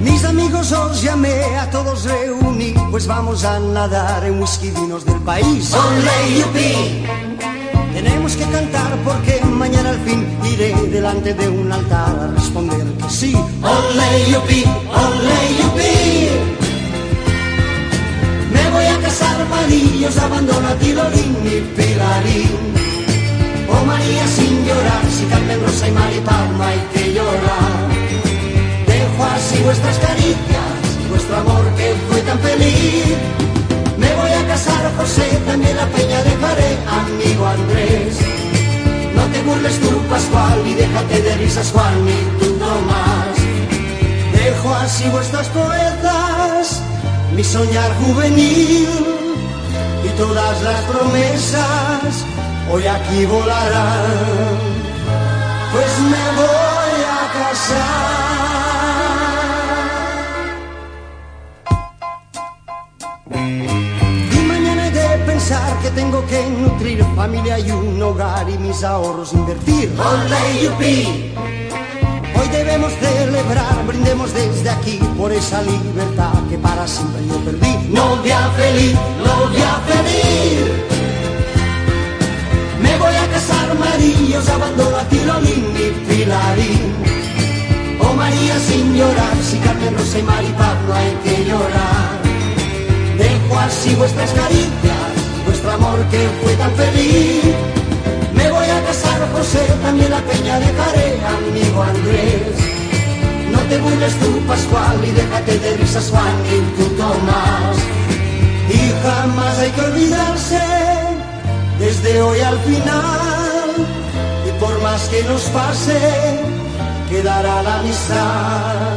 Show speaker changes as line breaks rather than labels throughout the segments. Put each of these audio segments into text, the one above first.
Mis amigos os llamé, a todos reuní, pues vamos a nadar en whisky vinos del país.
Ole yupi,
Tenemos que cantar porque mañana al fin iré delante de un altar a responder que sí.
ole yupi, ole yupi.
Me voy a casar, Marillos, abandono a Tilolín y Pilarín. Carmen, Rosa y Palma hay que llorar. Dejo así vuestras caricias, vuestro amor que fue tan feliz. Me voy a casar, José, también la peña dejaré, amigo Andrés. No te burles tú, Pascual, y déjate de risas, Juan, ni tú Tomás. Dejo así vuestras poetas, mi soñar juvenil y todas las promesas hoy aquí volarán, me voy a casar. Y mañana he de pensar que tengo que nutrir familia y un hogar y mis ahorros invertir.
Yupi,
Hoy debemos celebrar, brindemos desde aquí por esa libertad que para siempre yo perdí.
novia feliz, novia feliz.
A casar, Marillos, abandono a Tilolín y Pilarín. Oh María, sin llorar, si Carmen, Rosa y Maripaz no hay que llorar. Dejo así vuestras caricias, vuestro amor que fue tan feliz. Me voy a casar, José, también la peña dejaré, amigo Andrés. No te burles tú, Pascual, y déjate de risas, Juan, y tú, Tomás. Y jamás hay que olvidarse desde hoy al final. Más que nos pase, quedará la amistad.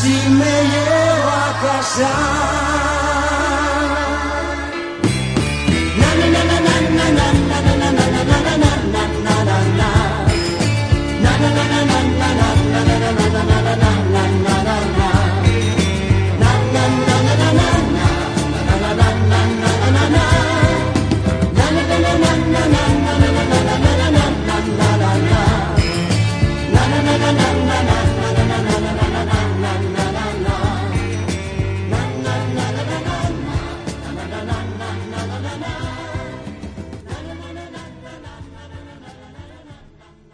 Si me llevo a casar.